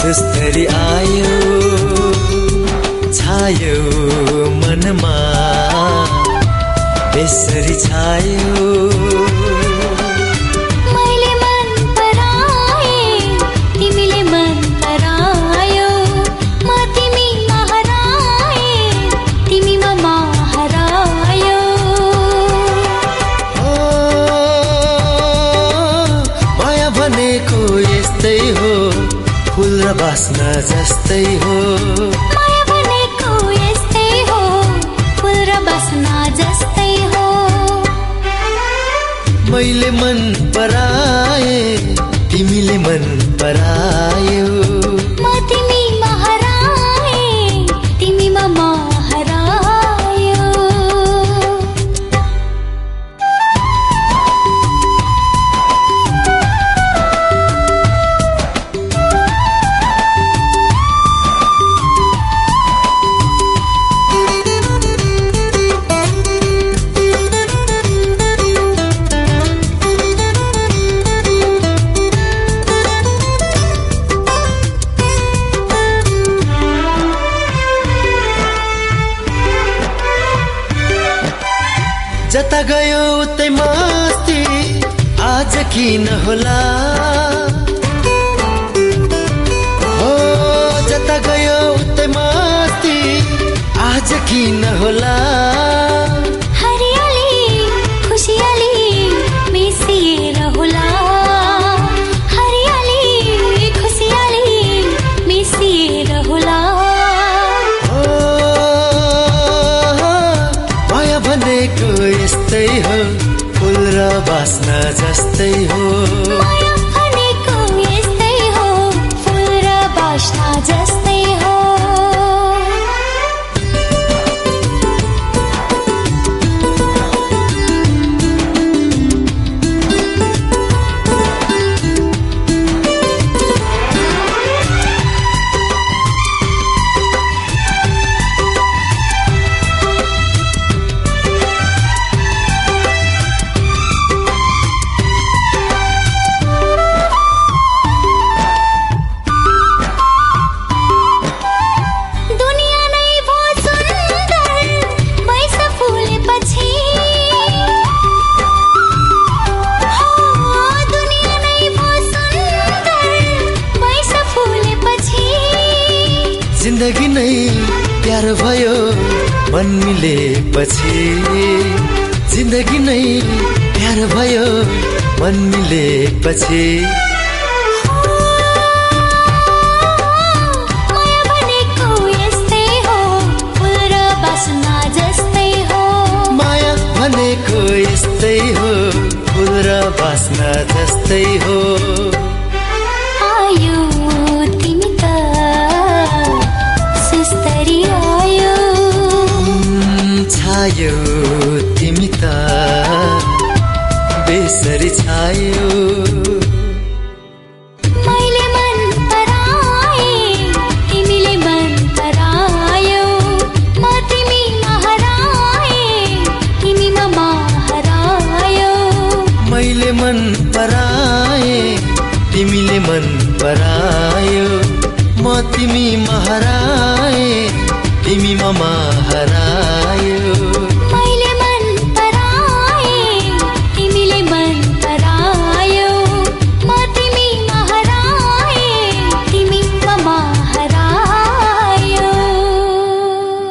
सुस्तरी आयो छायो मनमा बेसरी छायो। र बास्ना जस्तै हो। माया भनेको यस्तै हो। फुल र बस्ना जस्तै हो। मैले मन पराए तिमीले मन परायो जता गयो उतै मस्ती आज किन होला? जता गयो उतै मस्ती आज किन होला? र बास्ना जस्तै हो। जिन्दगी नै प्यारो भयो मन मिलेपछि जिन्दगी नै प्यारो भयो मन मिलेपछि माया भनेको यस्तै हो फुल र बास्ना जस्तै हो। आयो छायो तिमी त बेसरी छायो। मैले मन पराए तिमीले मन परायो। म तिमीमा हराए तिमी ममा हरायो मैले मन पराए तिमीले मन परायो। म तिमी हराए तिमी ममा हरायो